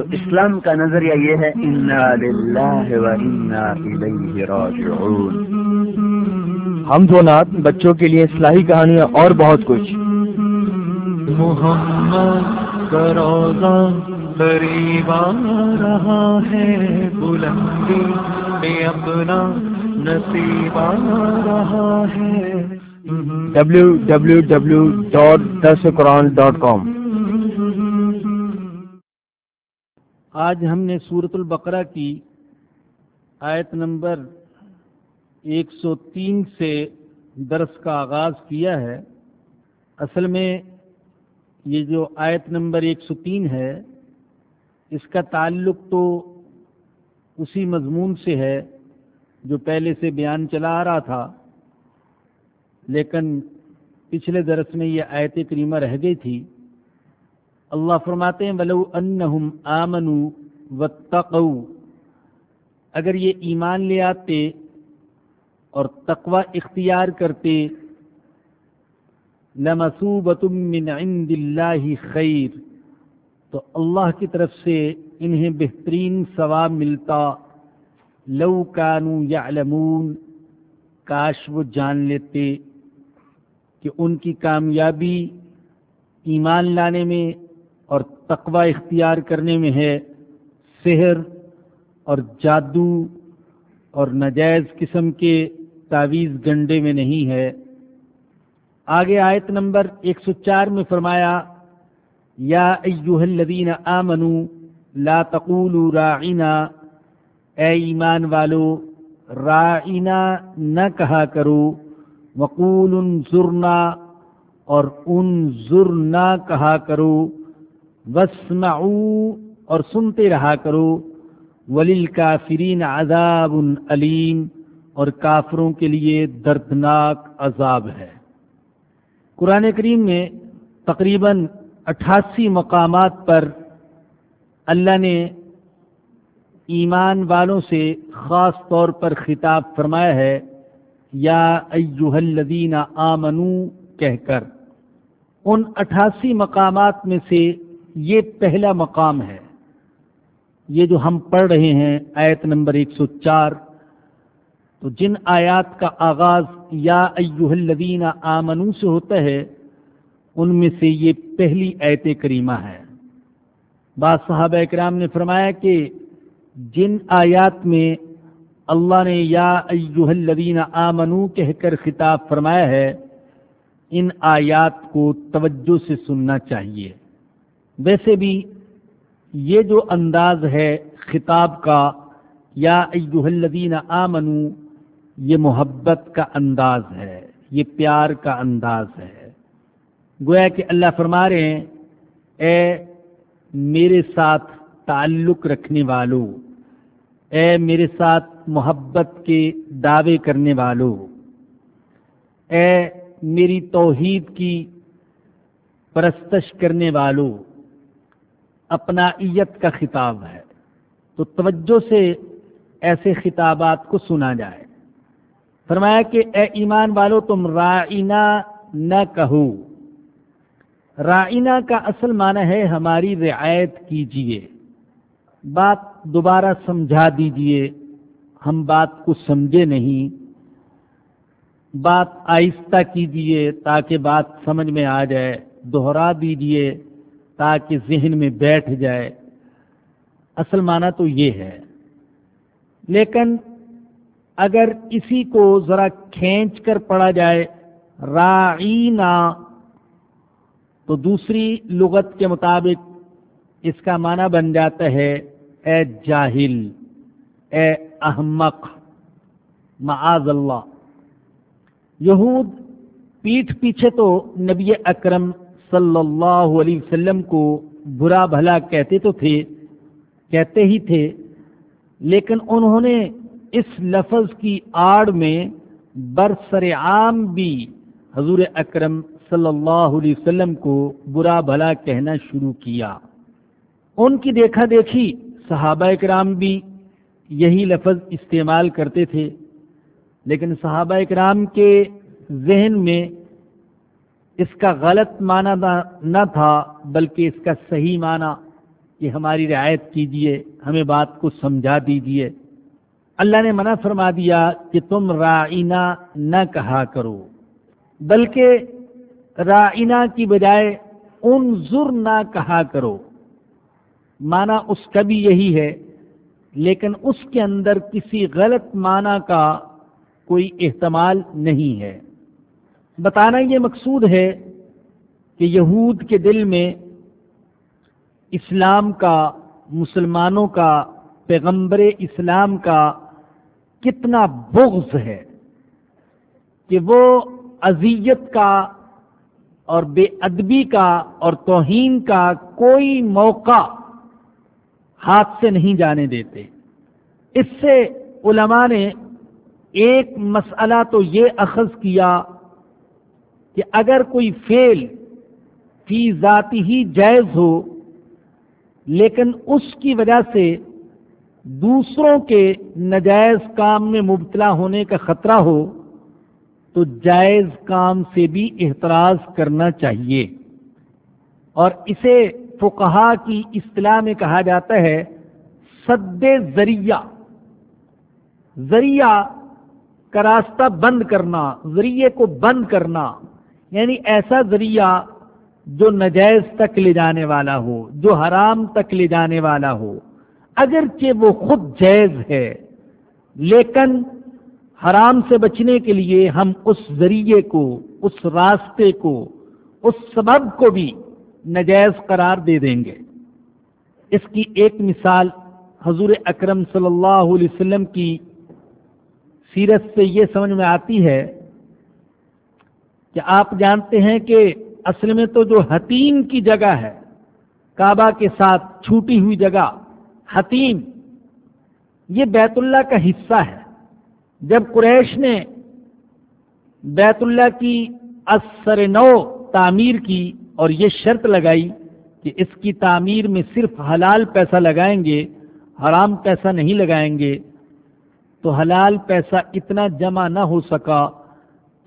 تو اسلام کا نظریہ یہ ہے ہم دو نات بچوں کے لیے اصلاحی کہانیاں اور بہت کچھ۔ محمد روزہ قریب آ رہا ہے بلندی میں اپنا نصیب آ رہا ہے۔ ڈبلو آج ہم نے سورت البقرہ کی آیت نمبر ایک سو تین سے درس کا آغاز کیا ہے۔ اصل میں یہ جو آیت نمبر ایک سو تین ہے، اس کا تعلق تو اسی مضمون سے ہے جو پہلے سے بیان چلا آ رہا تھا، لیکن پچھلے درس میں یہ آیت کریمہ رہ گئی تھی اللہ فرماتے ہیں، ولو انہم آمنو واتقو اگر یہ ایمان لے آتے اور تقوی اختیار کرتے لمسوبت من عند اللہ خیر، تو اللہ کی طرف سے انہیں بہترین ثواب ملتا۔ لو کانو یعلمون، کاش وہ جان لیتے کہ ان کی کامیابی ایمان لانے میں اور تقوی اختیار کرنے میں ہے سحر اور جادو اور نجائز قسم کے تعویز گنڈے میں نہیں ہے۔ آگے آیت نمبر ایک سو چار میں فرمایا، یا ایوہ الذین آمنوا لا تقولوا راعنا، اے ایمان والو، راعنا نہ کہا کرو وقول انظرنا اور انظرنا کہا کرو۔ وسمعوا اور سنتے رہا کرو ولیل کافرین عذاب علیم اور کافروں کے لیے دردناک عذاب ہے۔ قرآن کریم میں تقریباً اٹھاسی مقامات پر اللہ نے ایمان والوں سے خاص طور پر خطاب فرمایا ہے، یا ایوہ الذین آمنو کہہ کر۔ ان اٹھاسی مقامات میں سے یہ پہلا مقام ہے۔ یہ جو ہم پڑھ رہے ہیں، آیت نمبر ایک سو چار، تو جن آیات کا آغاز یا ایوہ الذین آمنو سے ہوتا ہے، ان میں سے یہ پہلی ایت کریمہ ہے۔ بعض صحابہ اکرام نے فرمایا کہ جن آیات میں اللہ نے یا ایوہ الذین آمنو کہہ کر خطاب فرمایا ہے، ان آیات کو توجہ سے سننا چاہیے۔ ویسے بھی یہ جو انداز ہے خطاب کا، یا ایوہ الذین آمنو، یہ محبت کا انداز ہے، یہ پیار کا انداز ہے۔ گویا کہ اللہ فرما رہے ہیں، اے میرے ساتھ تعلق رکھنے والوں اے میرے ساتھ محبت کے دعوے کرنے والوں اے میری توحید کی پرستش کرنے والوں اپنائیت کا خطاب ہے۔ تو توجہ سے ایسے خطابات کو سنا جائے۔ فرمایا کہ اے ایمان والو، تم رائنا نہ کہو۔ رائنا کا اصل معنی ہے ہماری رعایت کیجیے بات دوبارہ سمجھا دیجیے ہم بات کو سمجھے نہیں۔ بات آہستہ کیجیے تاکہ بات سمجھ میں آ جائے۔ دوہرا دیجیے تاکہ ذہن میں بیٹھ جائے۔ اصل معنی تو یہ ہے۔ لیکن اگر اسی کو ذرا کھینچ کر پڑا جائے رائنا تو دوسری لغت کے مطابق اس کا معنی بن جاتا ہے اے جاہل، اے احمق، معاذ اللہ۔ یہود پیٹھ پیچھے تو نبی اکرم صلی اللہ علیہ وسلم کو برا بھلا کہتے تو تھے، کہتے ہی تھے، لیکن انہوں نے اس لفظ کی آڑ میں برسر عام بھی حضور اکرم صلی اللہ علیہ وسلم کو برا بھلا کہنا شروع کیا۔ ان کی دیکھا دیکھی صحابہ اکرام بھی یہی لفظ استعمال کرتے تھے، لیکن صحابہ اکرام کے ذہن میں اس کا غلط معنی نہ تھا، بلکہ اس کا صحیح معنی کہ ہماری رعایت کیجیے، ہمیں بات کو سمجھا دیجیے۔ اللہ نے منع فرما دیا کہ تم رائنا نہ کہا کرو، بلکہ رائنا کی بجائے ان ضر نہ کہا کرو۔ معنی اس کا بھی یہی ہے، لیکن اس کے اندر کسی غلط معنی کا کوئی احتمال نہیں ہے۔ بتانا یہ مقصود ہے کہ یہود کے دل میں اسلام کا، مسلمانوں کا، پیغمبر اسلام کا کتنا بغض ہے کہ وہ اذیت کا اور بے ادبی کا اور توہین کا کوئی موقع ہاتھ سے نہیں جانے دیتے۔ اس سے علماء نے ایک مسئلہ تو یہ اخذ کیا کہ اگر کوئی فیل فی ذاتی ہی جائز ہو، لیکن اس کی وجہ سے دوسروں کے نجائز کام میں مبتلا ہونے کا خطرہ ہو، تو جائز کام سے بھی احتراز کرنا چاہیے۔ اور اسے فقہا کی اصطلاح میں کہا جاتا ہے، سد ذریعہ۔ ذریعہ کا راستہ بند کرنا، ذریعے کو بند کرنا۔ یعنی ایسا ذریعہ جو نجائز تک لے جانے والا ہو، جو حرام تک لے جانے والا ہو۔ اگرچہ وہ خود جائز ہے، لیکن حرام سے بچنے کے لیے ہم اس ذریعے کو، اس راستے کو، اس سبب کو بھی نجائز قرار دے دیں گے۔ اس کی ایک مثال حضور اکرم صلی اللہ علیہ وسلم کی سیرت سے یہ سمجھ میں آتی ہے کہ آپ جانتے ہیں کہ اصل میں تو جو حتیم کی جگہ ہے، کعبہ کے ساتھ چھوٹی ہوئی جگہ، حتیم، یہ بیت اللہ کا حصہ ہے۔ جب قریش نے بیت اللہ کی اثر نو تعمیر کی اور یہ شرط لگائی کہ اس کی تعمیر میں صرف حلال پیسہ لگائیں گے، حرام پیسہ نہیں لگائیں گے، تو حلال پیسہ اتنا جمع نہ ہو سکا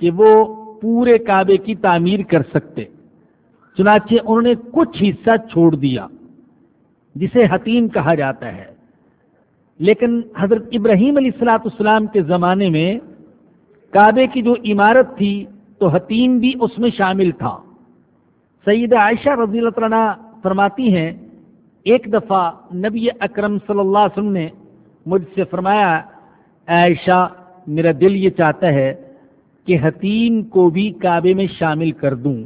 کہ وہ پورے کعبے کی تعمیر کر سکتے۔ چنانچہ انہوں نے کچھ حصہ چھوڑ دیا، جسے حتیم کہا جاتا ہے۔ لیکن حضرت ابراہیم علیہ السلاۃ السلام کے زمانے میں کعبے کی جو عمارت تھی، تو حتیم بھی اس میں شامل تھا۔ سید عائشہ رضی اللہ عنہ فرماتی ہیں، ایک دفعہ نبی اکرم صلی اللہ علیہ وسلم نے مجھ سے فرمایا عائشہ، میرا دل یہ چاہتا ہے کہ حتیم کو بھی کعبے میں شامل کر دوں،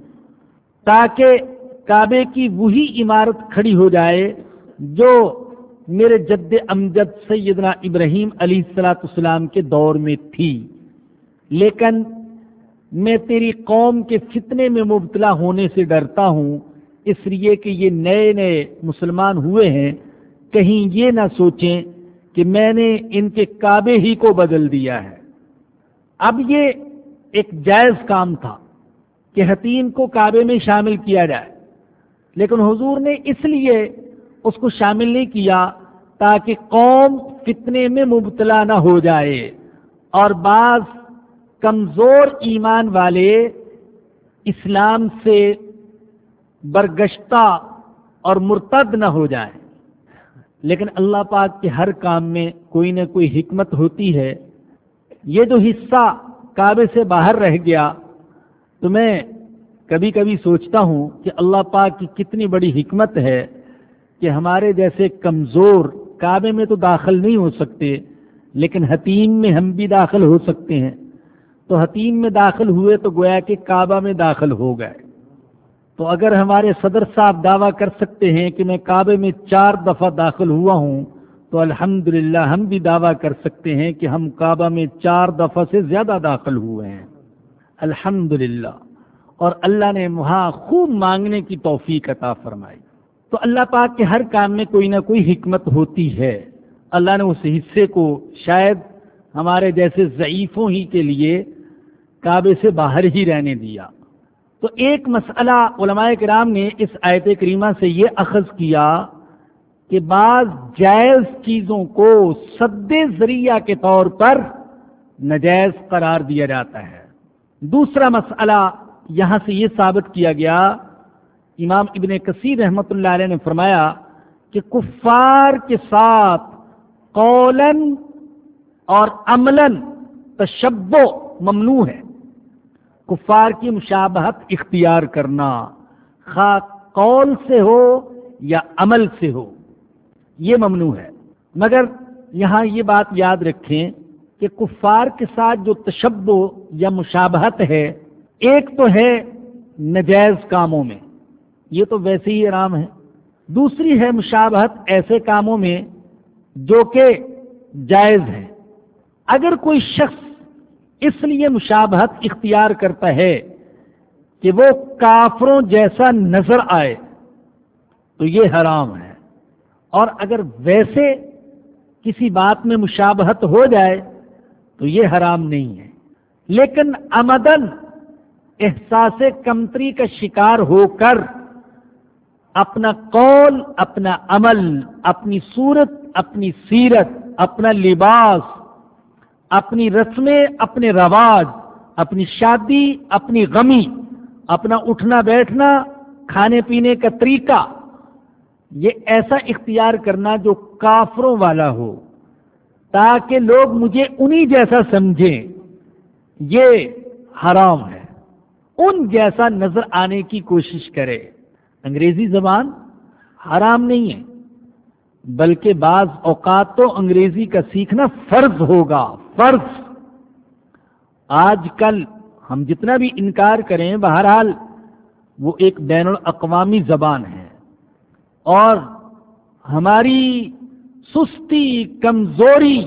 تاکہ کعبے کی وہی عمارت کھڑی ہو جائے جو میرے جد امجد سیدنا ابراہیم علیہ السلاۃ السلام کے دور میں تھی۔ لیکن میں تیری قوم کے فتنے میں مبتلا ہونے سے ڈرتا ہوں، اس لیے کہ یہ نئے نئے مسلمان ہوئے ہیں۔ کہیں یہ نہ سوچیں کہ میں نے ان کے کعبے ہی کو بدل دیا ہے۔ اب یہ ایک جائز کام تھا کہ حتیم کو کعبے میں شامل کیا جائے۔ لیکن حضور نے اس لیے اس کو شامل نہیں کیا تاکہ قوم فتنے میں مبتلا نہ ہو جائے اور بعض کمزور ایمان والے اسلام سے برگشتہ اور مرتد نہ ہو جائیں۔ لیکن اللہ پاک کے ہر کام میں کوئی نہ کوئی حکمت ہوتی ہے۔ یہ جو حصہ کعبے سے باہر رہ گیا، تو میں کبھی کبھی سوچتا ہوں کہ اللہ پاک کی کتنی بڑی حکمت ہے کہ ہمارے جیسے کمزور کعبے میں تو داخل نہیں ہو سکتے، لیکن حتیم میں ہم بھی داخل ہو سکتے ہیں۔ تو حتیم میں داخل ہوئے تو گویا کہ کعبہ میں داخل ہو گئے۔ تو اگر ہمارے صدر صاحب دعویٰ کر سکتے ہیں کہ میں کعبے میں چار دفعہ داخل ہوا ہوں تو الحمد ہم بھی دعویٰ کر سکتے ہیں کہ ہم کعبہ میں چار دفعہ سے زیادہ داخل ہوئے ہیں۔ الحمد اور اللہ نے وہاں خوب مانگنے کی توفیق عطا فرمائی۔ تو اللہ پاک کے ہر کام میں کوئی نہ کوئی حکمت ہوتی ہے۔ اللہ نے اس حصے کو شاید ہمارے جیسے ضعیفوں ہی کے لیے کعبے سے باہر ہی رہنے دیا۔ تو ایک مسئلہ علماء کرام نے اس آیت کریمہ سے یہ اخذ کیا کہ بعض جائز چیزوں کو سد ذریعہ کے طور پر نجائز قرار دیا جاتا ہے۔ دوسرا مسئلہ یہاں سے یہ ثابت کیا گیا، امام ابن کثیر رحمۃ اللہ علیہ نے فرمایا کہ کفار کے ساتھ قولن اور عملاً تشبو ممنوع ہے۔ کفار کی مشابہت اختیار کرنا خواہ قول سے ہو یا عمل سے ہو۔ یہ ممنوع ہے۔ مگر یہاں یہ بات یاد رکھیں کہ کفار کے ساتھ جو تشبو یا مشابہت ہے، ایک تو ہے نجائز کاموں میں، یہ تو ویسے ہی آرام ہے۔ دوسری ہے مشابہت ایسے کاموں میں جو کہ جائز ہے۔ اگر کوئی شخص اس لیے مشابہت اختیار کرتا ہے کہ وہ کافروں جیسا نظر آئے تو یہ حرام ہے۔ اور اگر ویسے کسی بات میں مشابہت ہو جائے تو یہ حرام نہیں ہے۔ لیکن امدن احساس کمتری کا شکار ہو کر اپنا قول، اپنا عمل، اپنی صورت، اپنی سیرت، اپنا لباس، اپنی رسمیں، اپنے رواج، اپنی شادی، اپنی غمی، اپنا اٹھنا بیٹھنا، کھانے پینے کا طریقہ یہ ایسا اختیار کرنا جو کافروں والا ہو، تاکہ لوگ مجھے انہی جیسا سمجھیں، یہ حرام ہے۔ ان جیسا نظر آنے کی کوشش کرے۔ انگریزی زبان حرام نہیں ہے، بلکہ بعض اوقات تو انگریزی کا سیکھنا فرض ہوگا، فرض۔ آج کل ہم جتنا بھی انکار کریں، بہرحال وہ ایک بین الاقوامی زبان ہے۔ اور ہماری سستی، کمزوری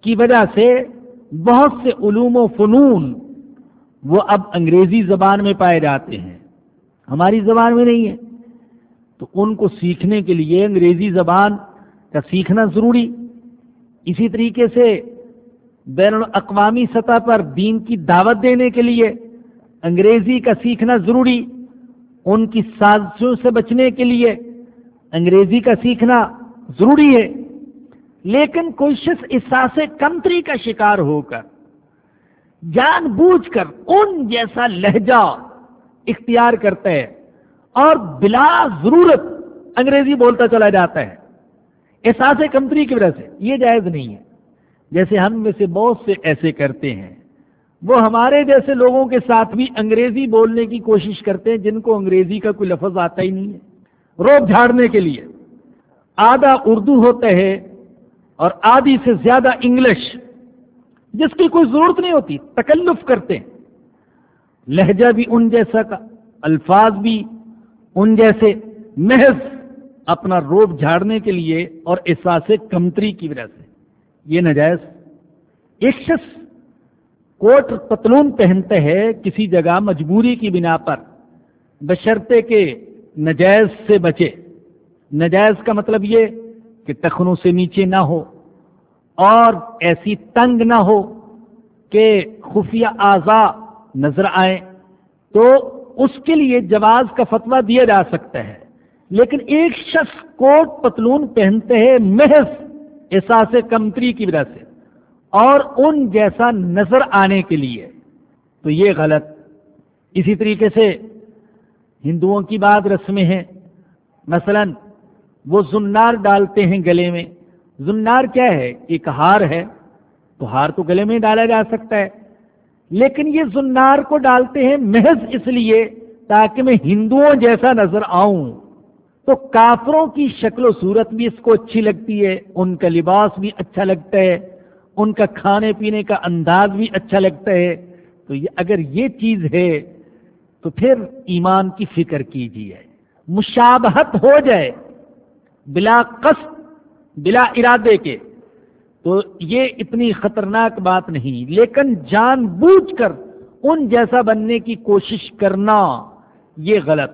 کی وجہ سے بہت سے علوم و فنون وہ اب انگریزی زبان میں پائے جاتے ہیں۔ ہماری زبان میں نہیں ہے۔ تو ان کو سیکھنے کے لیے انگریزی زبان کا سیکھنا ضروری۔ اسی طریقے سے بین الاقوامی سطح پر دین کی دعوت دینے کے لیے انگریزی کا سیکھنا ضروری۔ ان کی سازشوں سے بچنے کے لیے انگریزی کا سیکھنا ضروری ہے، لیکن کوئی شخص احساس کمتری کا شکار ہو کر، جان بوجھ کر ان جیسا لہجہ اختیار کرتا ہے اور بلا ضرورت انگریزی بولتا چلا جاتا ہے۔ احساس کمپنی کی وجہ سے یہ جائز نہیں ہے۔ جیسے ہم میں سے بہت سے ایسے کرتے ہیں، وہ ہمارے جیسے لوگوں کے ساتھ بھی انگریزی بولنے کی کوشش کرتے ہیں، جن کو انگریزی کا کوئی لفظ آتا ہی نہیں ہے۔ روپ جھاڑنے کے لیے۔ آدھا اردو ہوتا ہے اور آدھی سے زیادہ انگلش، جس کی کوئی ضرورت نہیں ہوتی، تکلف کرتے ہیں۔ لہجہ بھی ان جیسا کا، الفاظ بھی ان جیسے۔ محض اپنا روپ جھاڑنے کے لیے اور احساس کمتری کی وجہ سے۔ یہ نجائز۔ ایک شخص کوٹ پتلون پہنتے ہیں کسی جگہ مجبوری کی بنا پر بشرتے کے نجائز سے بچے۔ نجائز کا مطلب یہ کہ تخنوں سے نیچے نہ ہو اور ایسی تنگ نہ ہو کہ خفیہ اعضا نظر آئے تو اس کے لیے جواز کا فتویٰ دیا جا سکتا ہے۔ لیکن ایک شخص کوٹ پتلون پہنتے ہیں محض احساس کمتری کی وجہ سے اور ان جیسا نظر آنے کے لیے۔ تو یہ غلط۔ اسی طریقے سے ہندوؤں کی بات رسمیں ہیں مثلا وہ زنار ڈالتے ہیں گلے میں۔ زنار کیا ہے؟ ایک ہار ہے۔ تو ہار تو گلے میں ڈالا جا سکتا ہے۔ لیکن یہ زنار کو ڈالتے ہیں محض اس لیے تاکہ میں ہندوؤں جیسا نظر آؤں۔ تو کافروں کی شکل و صورت بھی اس کو اچھی لگتی ہے، ان کا لباس بھی اچھا لگتا ہے، ان کا کھانے پینے کا انداز بھی اچھا لگتا ہے۔ تو یہ اگر یہ چیز ہے تو پھر ایمان کی فکر کیجیے۔ مشابہت ہو جائے بلا قصد، بلا ارادے کے، تو یہ اتنی خطرناک بات نہیں۔ لیکن جان بوجھ کر ان جیسا بننے کی کوشش کرنا یہ غلط۔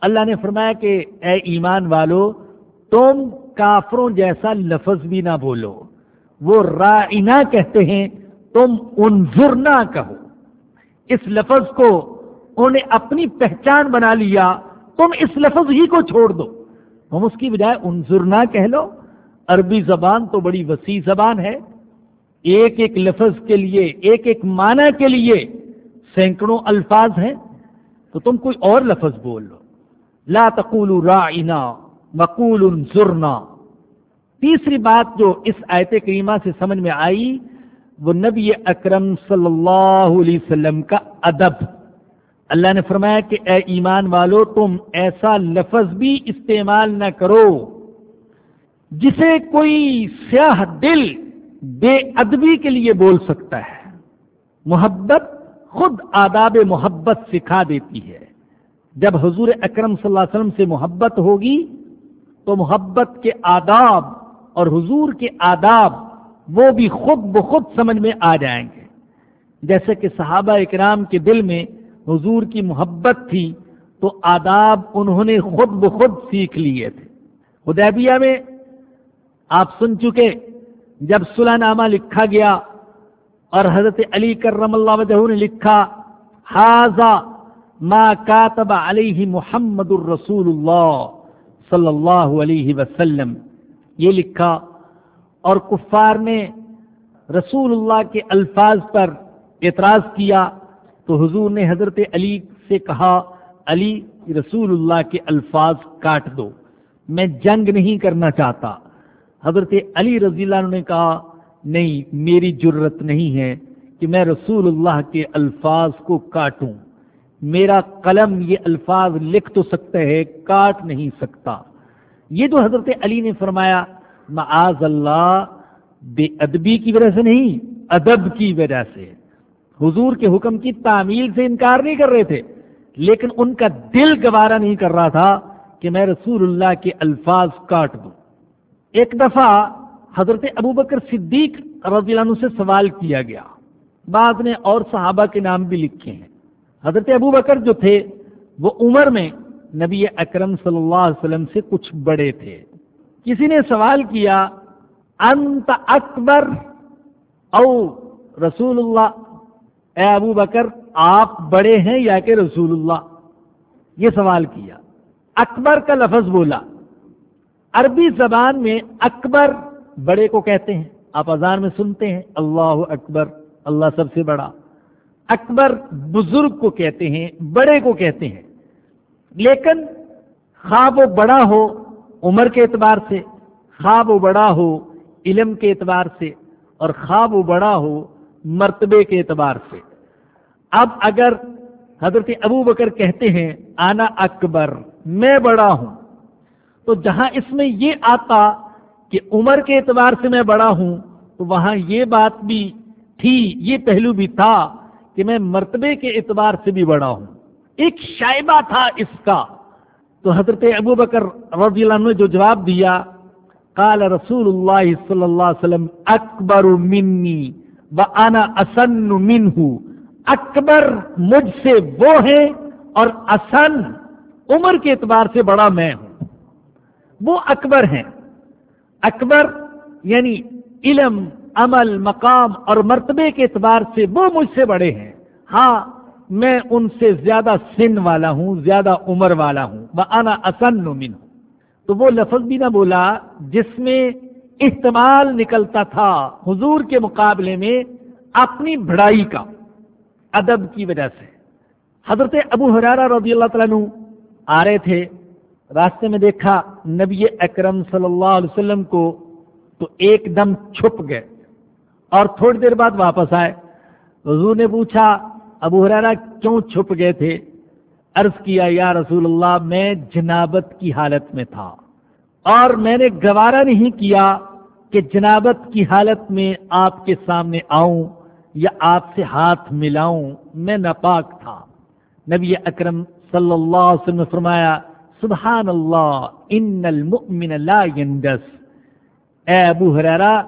اللہ نے فرمایا کہ اے ایمان والو، تم کافروں جیسا لفظ بھی نہ بولو۔ وہ رائنا کہتے ہیں، تم انظر نہ کہو۔ اس لفظ کو انہوں نے اپنی پہچان بنا لیا، تم اس لفظ ہی کو چھوڑ دو۔ تم اس کی بجائے انظرنا کہہ لو، عربی زبان تو بڑی وسیع زبان ہے۔ ایک ایک لفظ کے لیے، ایک ایک معنی کے لیے سینکڑوں الفاظ ہیں۔ تو تم کوئی اور لفظ بول لو۔ لا تقول رائنا وقول انظرنا۔ تیسری بات جو اس آیت کریمہ سے سمجھ میں آئی، وہ نبی اکرم صلی اللہ علیہ وسلم کا ادب۔ اللہ نے فرمایا کہ اے ایمان والو، تم ایسا لفظ بھی استعمال نہ کرو جسے کوئی سیاہ دل بے ادبی کے لیے بول سکتا ہے۔ محبت خود آداب محبت سکھا دیتی ہے۔ جب حضور اکرم صلی اللہ علیہ وسلم سے محبت ہوگی تو محبت کے آداب اور حضور کے آداب وہ بھی خود بخود سمجھ میں آ جائیں گے۔ جیسے کہ صحابہ اکرام کے دل میں حضور کی محبت تھی تو آداب انہوں نے خود بخود سیکھ لیے تھے۔ حدیبیہ میں آپ سن چکے، جب صلح نامہ لکھا گیا اور حضرت علی کرم اللہ وجہ نے لکھا حاضا ما کاتب علیہ محمد الرسول اللہ صلی اللہ علیہ وسلم یہ لکھا، اور کفار نے رسول اللہ کے الفاظ پر اعتراض کیا۔ تو حضور نے حضرت علی سے کہا، علی، رسول اللہ کے الفاظ کاٹ دو، میں جنگ نہیں کرنا چاہتا. حضرت علی رضی اللہ عنہ نے کہا، نہیں، میری جرت نہیں ہے کہ میں رسول اللہ کے الفاظ کو کاٹوں، میرا قلم یہ الفاظ لکھ تو سکتا ہے، کاٹ نہیں سکتا. یہ جو حضرت علی نے فرمایا، معاذ اللہ، بے ادبی کی وجہ سے نہیں، ادب کی وجہ سے۔ حضور کے حکم کی تعمیل سے انکار نہیں کر رہے تھے۔ لیکن ان کا دل گوارا نہیں کر رہا تھا کہ میں رسول اللہ کے الفاظ کاٹ دوں۔ ایک دفعہ حضرت ابو بکر صدیق رضی اللہ عنہ سے سوال کیا گیا۔ بعد نے اور صحابہ کے نام بھی لکھے ہیں۔ حضرت ابو بکر جو تھے، وہ عمر میں نبی اکرم صلی اللہ علیہ وسلم سے کچھ بڑے تھے۔ کسی نے سوال کیا، انت اکبر او رسول اللہ؟ اے ابو بکر، آپ بڑے ہیں یا کہ رسول اللہ؟ یہ سوال کیا۔ اکبر کا لفظ بولا۔ عربی زبان میں اکبر بڑے کو کہتے ہیں۔ آپ اذان میں سنتے ہیں۔ اللہ اکبر، اللہ سب سے بڑا۔ اکبر بزرگ کو کہتے ہیں، بڑے کو کہتے ہیں۔ لیکن خواب وہ بڑا ہو عمر کے اعتبار سے، خواب وہ بڑا ہو علم کے اعتبار سے، اور خواب وہ بڑا ہو مرتبے کے اعتبار سے۔ اب اگر حضرت ابو بکر کہتے ہیں، آنا اکبر، میں بڑا ہوں، تو جہاں اس میں یہ آتا کہ عمر کے اعتبار سے میں بڑا ہوں، تو وہاں یہ بات بھی تھی، یہ پہلو بھی تھا کہ میں مرتبے کے اعتبار سے بھی بڑا ہوں۔ ایک شائبہ تھا اس کا۔ تو حضرت ابو بکر رضی اللہ عنہ نے جو جواب دیا، قال رسول اللہ صلی اللہ علیہ وسلم، اکبر منی و اسن منہ اکبر مجھ سے وہ ہے اور اسن عمر کے اعتبار سے بڑا میں ہوں۔ وہ اکبر ہیں۔ اکبر یعنی علم، عمل، مقام اور مرتبے کے اعتبار سے وہ مجھ سے بڑے ہیں۔ ہاں میں ان سے زیادہ سن والا ہوں، زیادہ عمر والا ہوں۔ وہ آنا اسن ہوں تو وہ لفظ بھی نہ بولا جس میں استعمال نکلتا تھا حضور کے مقابلے میں اپنی بڑائی کا، ادب کی وجہ سے۔ حضرت ابو حرارہ رضی اللہ تعالیٰ آ رہے تھے، راستے میں دیکھا نبی اکرم صلی اللہ علیہ وسلم کو تو ایک دم چھپ گئے۔ اور تھوڑی دیر بعد واپس آئے۔ حضور نے پوچھا، ابو حرارا کیوں چھپ گئے تھے؟ عرض کیا، یا رسول اللہ، میں جنابت کی حالت میں تھا۔ اور میں نے گوارا نہیں کیا کہ جنابت کی حالت میں آپ کے سامنے آؤں یا آپ سے ہاتھ ملاؤں، میں ناپاک تھا۔ نبی اکرم صلی اللہ علیہ وسلم نے فرمایا سبحان اللہ ان المؤمن لا يندس. اے ابو حرارا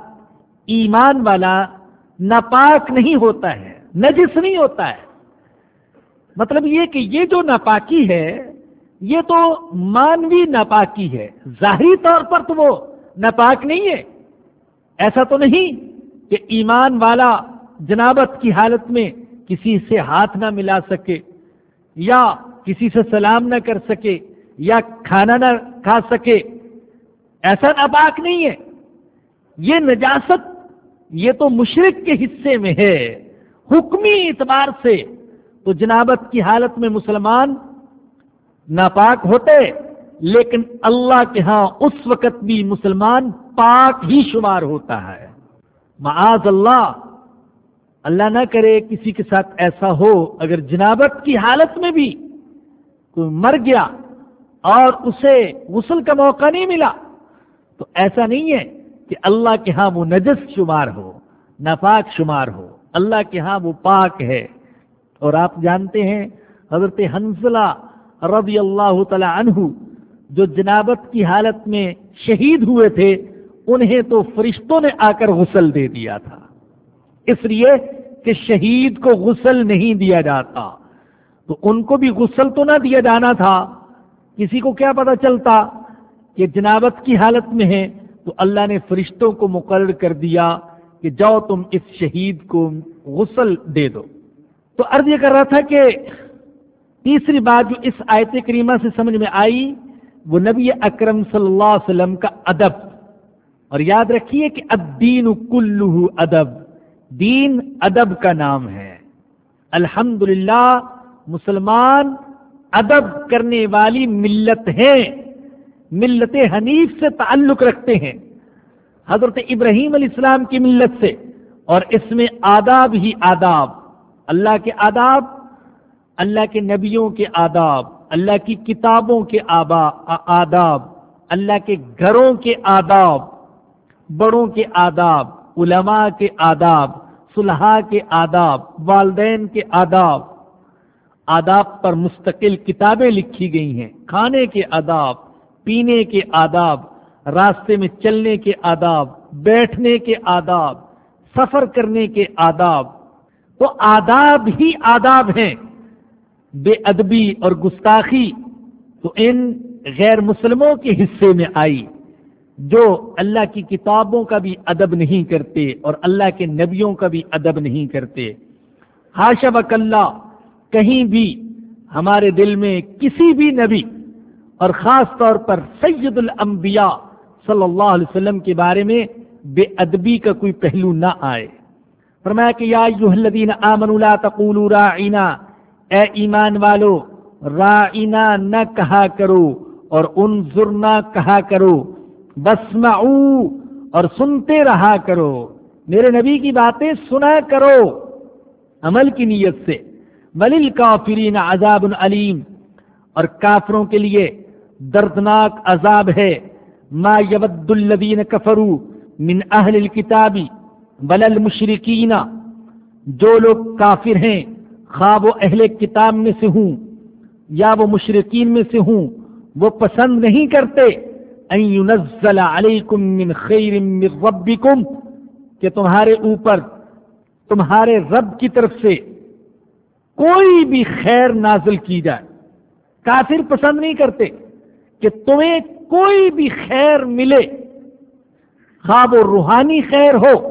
ایمان والا ناپاک نہیں ہوتا ہے، نجس نہیں ہوتا ہے۔ مطلب یہ کہ یہ جو ناپاکی ہے یہ تو مانوی ناپاکی ہے۔ ظاہری طور پر تو وہ ناپاک نہیں ہے۔ ایسا تو نہیں کہ ایمان والا جنابت کی حالت میں کسی سے ہاتھ نہ ملا سکے یا کسی سے سلام نہ کر سکے یا کھانا نہ کھا سکے۔ ایسا ناپاک نہیں ہے۔ یہ نجاست یہ تو مشرق کے حصے میں ہے۔ حکمی اعتبار سے تو جنابت کی حالت میں مسلمان ناپاک ہوتے، لیکن اللہ کے ہاں اس وقت بھی مسلمان پاک ہی شمار ہوتا ہے۔ معاذ اللہ۔ اللہ نہ کرے کسی کے ساتھ ایسا ہو، اگر جنابت کی حالت میں بھی کوئی مر گیا اور اسے غسل کا موقع نہیں ملا، تو ایسا نہیں ہے کہ اللہ کے ہاں وہ نجس شمار ہو، ناپاک شمار ہو۔ اللہ کے ہاں وہ پاک ہے۔ اور آپ جانتے ہیں، حضرت حنزلہ رضی اللہ تعالی عنہ، جو جنابت کی حالت میں شہید ہوئے تھے، انہیں تو فرشتوں نے آ کر غسل دے دیا تھا۔ اس لیے کہ شہید کو غسل نہیں دیا جاتا۔ تو ان کو بھی غسل تو نہ دیا جانا تھا۔ کسی کو کیا پتا چلتا کہ جنابت کی حالت میں ہے تو اللہ نے فرشتوں کو مقرر کر دیا کہ جاؤ تم اس شہید کو غسل دے دو۔ تو عرض یہ کر رہا تھا کہ تیسری بات جو اس آیت کریمہ سے سمجھ میں آئی، وہ نبی اکرم صلی اللہ علیہ وسلم کا ادب۔ اور یاد رکھیے کہ الدین کلو ادب، دین ادب کا نام ہے۔ الحمد مسلمان ادب کرنے والی ملت ہے ملت حنیف سے تعلق رکھتے ہیں۔ حضرت ابراہیم علیہ السلام کی ملت سے۔ اور اس میں آداب ہی آداب۔ اللہ کے آداب اللہ کے نبیوں کے آداب، اللہ کی کتابوں کے آبا، آداب، اللہ کے گھروں کے آداب، بڑوں کے آداب، علماء کے آداب، صلحاء کے آداب، والدین کے آداب۔ آداب پر مستقل کتابیں لکھی گئی ہیں۔ کھانے کے آداب، پینے کے آداب، راستے میں چلنے کے آداب، بیٹھنے کے آداب، سفر کرنے کے آداب۔ تو آداب ہی آداب ہیں۔ بے ادبی اور گستاخی تو ان غیر مسلموں کے حصے میں آئی، جو اللہ کی کتابوں کا بھی ادب نہیں کرتے اور اللہ کے نبیوں کا بھی ادب نہیں کرتے۔ ہاشا بک اللہ، کہیں بھی ہمارے دل میں کسی بھی نبی اور خاص طور پر سید الانبیاء صلی اللہ علیہ وسلم کے بارے میں بے ادبی کا کوئی پہلو نہ آئے۔ فرمایا کہ یا الذین آمنوا لا تقولوا راعنا اے ایمان والو، رائنا نہ کہا کرو اور انظر نہ کہا کرو بسمعو اور سنتے رہا کرو۔ میرے نبی کی باتیں سنا کرو عمل کی نیت سے۔ ملل کافرین عذاب علیم اور کافروں کے لیے دردناک عذاب ہے۔ ما یبد الذین کفرو من اہل الكتابی بل المشرکین جو لوگ کافر ہیں خواہ وہ اہل کتاب میں سے ہوں یا وہ مشرقین میں سے ہوں، وہ پسند نہیں کرتے علیکم من خیر من ربکم، کہ تمہارے اوپر، تمہارے رب کی طرف سے کوئی بھی خیر نازل کی جائے۔ کافر پسند نہیں کرتے کہ تمہیں کوئی بھی خیر ملے۔ خواب و روحانی خیر ہو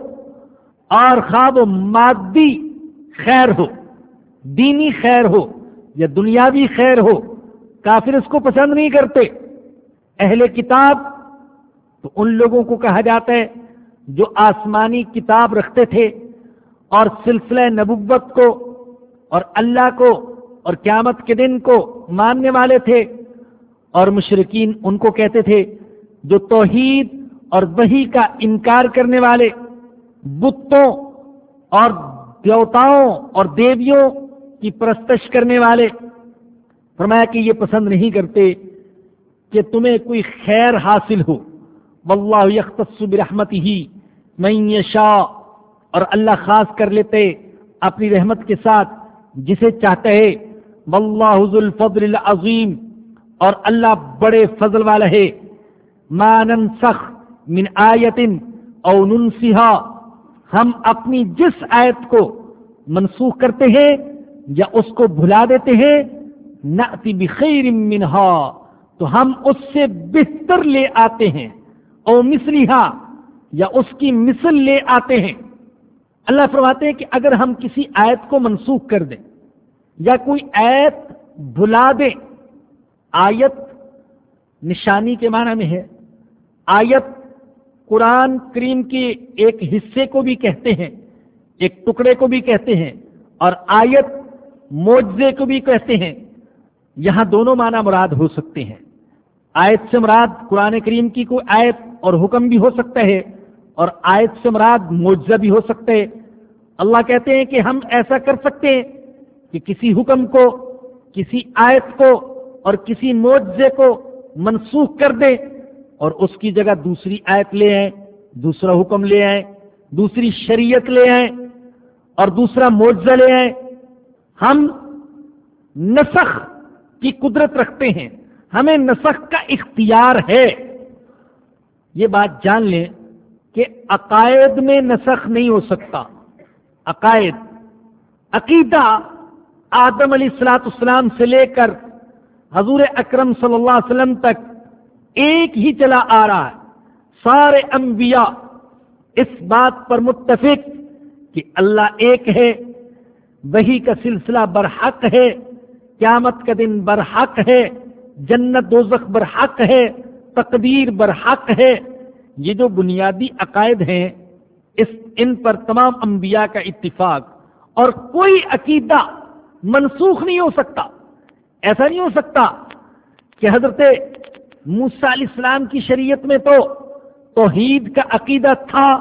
اور خواب و مادی خیر ہو۔ دینی خیر ہو یا دنیاوی خیر ہو، کافر اس کو پسند نہیں کرتے۔ اہل کتاب، تو ان لوگوں کو کہا جاتا ہے جو آسمانی کتاب رکھتے تھے اور سلسلہ نبوت کو اور اللہ کو اور قیامت کے دن کو ماننے والے تھے۔ اور مشرقین ان کو کہتے تھے جو توحید اور وہی کا انکار کرنے والے بتوں اور دیوتاؤں اور دیویوں کی پرستش کرنے والے۔ فرمایا کہ یہ پسند نہیں کرتے کہ تمہیں کوئی خیر حاصل ہو۔ واللہ یختص برحمت ہی من یشاء۔ اور اللہ خاص کر لیتے اپنی رحمت کے ساتھ جسے چاہتے ہے واللہ ذو الفضل العظیم۔ اور اللہ بڑے فضل والا ہے۔ ما ننسخ من آیت او ننسها ہم اپنی جس آیت کو منسوخ کرتے ہیں یا اس کو بھلا دیتے ہیں نعتی بخیر منہا، تو ہم اس سے بہتر لے آتے ہیں۔ او مثلیہ یا اس کی مثل لے آتے ہیں۔ اللہ فرماتے ہیں کہ اگر ہم کسی آیت کو منسوخ کر دیں یا کوئی آیت بھلا دیں، آیت نشانی کے معنی میں ہے۔ آیت قرآن کریم کے ایک حصے کو بھی کہتے ہیں، ایک ٹکڑے کو بھی کہتے ہیں۔ اور آیت معجزے کو بھی کہتے ہیں۔ یہاں دونوں معنی مراد ہو سکتے ہیں۔ آیت سے مراد قرآن کریم کی کوئی آیت اور حکم بھی ہو سکتا ہے اور آیت سے مراد معجزہ بھی ہو سکتا ہے۔ اللہ کہتے ہیں کہ ہم ایسا کر سکتے ہیں کہ کسی حکم کو، کسی آیت کو اور کسی معجزے کو منسوخ کر دیں اور اس کی جگہ دوسری آیت لے آئیں، دوسرا حکم لے آئیں، دوسری شریعت لے آئیں اور دوسرا معجزہ لے آئیں۔ ہم نسخ کی قدرت رکھتے ہیں۔ ہمیں نسخ کا اختیار ہے۔ یہ بات جان لیں کہ عقائد میں نسخ نہیں ہو سکتا۔ عقائد، عقیدہ آدم علیہ السلاط اسلام سے لے کر حضور اکرم صلی اللہ علیہ وسلم تک ایک ہی چلا آ رہا ہے۔ سارے انبیاء اس بات پر متفق کہ اللہ ایک ہے۔ وہی کا سلسلہ برحق ہے، قیامت کا دن برحق ہے، جنت دوزخ برحق ہے، تقدیر برحق ہے۔ یہ جو بنیادی عقائد ہیں، اس ان پر تمام انبیاء کا اتفاق۔ اور کوئی عقیدہ منسوخ نہیں ہو سکتا۔ ایسا نہیں ہو سکتا کہ حضرت موسا علیہ السلام کی شریعت میں تو توحید کا عقیدہ تھا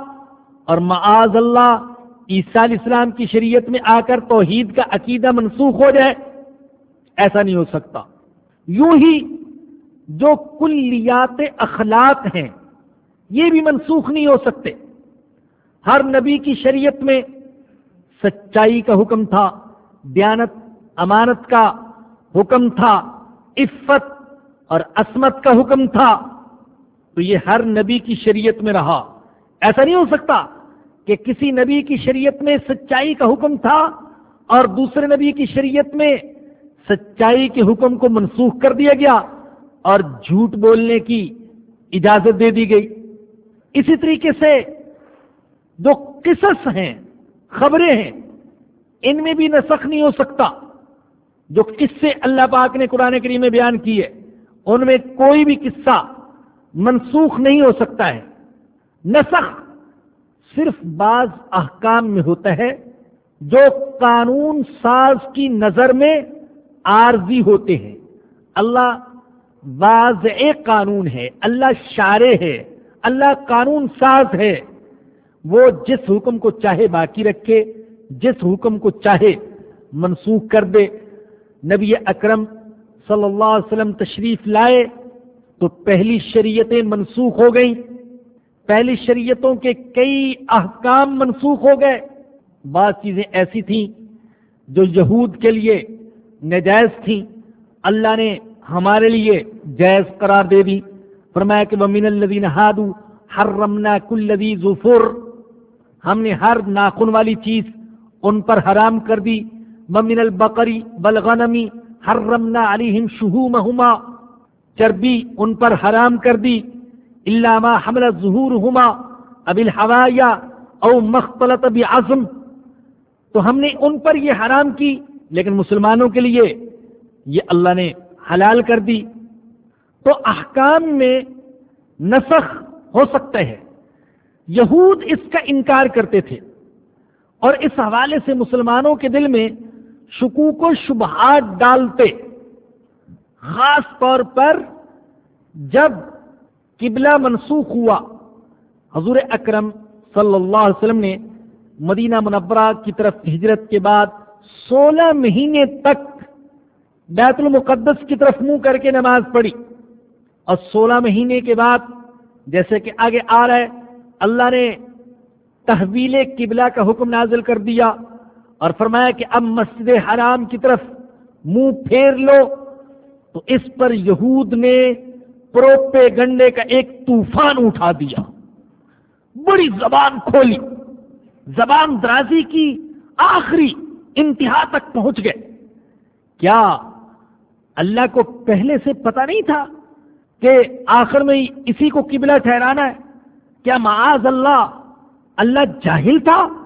اور معاذ اللہ عیسیٰ علیہ السلام کی شریعت میں آ کر توحید کا عقیدہ منسوخ ہو جائے، ایسا نہیں ہو سکتا۔ یوں ہی جو کلیات اخلاق ہیں، یہ بھی منسوخ نہیں ہو سکتے۔ ہر نبی کی شریعت میں سچائی کا حکم تھا، دیانت، امانت کا حکم تھا، عفت اور عصمت کا حکم تھا۔ تو یہ ہر نبی کی شریعت میں رہا۔ ایسا نہیں ہو سکتا کہ کسی نبی کی شریعت میں سچائی کا حکم تھا اور دوسرے نبی کی شریعت میں سچائی کے حکم کو منسوخ کر دیا گیا اور جھوٹ بولنے کی اجازت دے دی گئی۔ اسی طریقے سے جو قصص ہیں، خبریں ہیں، ان میں بھی نسخ نہیں ہو سکتا۔ جو قصے اللہ پاک نے قرآن کریم میں بیان کیے، ان میں کوئی بھی قصہ منسوخ نہیں ہو سکتا ہے۔ نسخ صرف بعض احکام میں ہوتا ہے جو قانون ساز کی نظر میں عارضی ہوتے ہیں۔ اللہ واضح قانون ہے، اللہ شارع ہے، اللہ قانون ساز ہے۔ وہ جس حکم کو چاہے باقی رکھے، جس حکم کو چاہے منسوخ کر دے۔ نبی اکرم صلی اللہ علیہ وسلم تشریف لائے تو پہلی شریعتیں منسوخ ہو گئیں۔ پہلی شریعتوں کے کئی احکام منسوخ ہو گئے۔ بعض چیزیں ایسی تھیں جو یہود کے لیے نجائز تھیں۔ اللہ نے ہمارے لیے جائز قرار دے دی۔ فرمایا کہ ومن الذین ہادو حرمنا کل ذی ظفر۔ ہم نے ہر ناخن والی چیز ان پر حرام کر دی۔ ممن البقری بلغنمی حرمنا علیہم شہومہما چربی ان پر حرام کر دی۔ اللہ ما حمل ظہورہما اب الحوایا او مختلط بعظم تو ہم نے ان پر یہ حرام کی، لیکن مسلمانوں کے لیے یہ اللہ نے حلال کر دی۔ تو احکام میں نسخ ہو سکتا ہے یہود اس کا انکار کرتے تھے۔ اور اس حوالے سے مسلمانوں کے دل میں شکوک و شبہات ڈالتے۔ خاص طور پر جب قبلہ منسوخ ہوا۔ حضور اکرم صلی اللہ علیہ وسلم نے مدینہ منورہ کی طرف ہجرت کے بعد سولہ مہینے تک بیت المقدس کی طرف منہ کر کے نماز پڑھی۔ اور سولہ مہینے کے بعد جیسے کہ آگے آ رہا ہے، اللہ نے تحویل قبلہ کا حکم نازل کر دیا اور فرمایا کہ اب مسجد حرام کی طرف منہ پھیر لو۔ تو اس پر یہود نے پروپے گنڈے کا ایک طوفان اٹھا دیا۔ بڑی زبان کھولی۔ زبان درازی کی آخری انتہا تک پہنچ گئے۔ کیا اللہ کو پہلے سے پتا نہیں تھا کہ آخر میں اسی کو قبلہ ٹھہرانا ہے؟ کیا معاذ اللہ اللہ جاہل تھا؟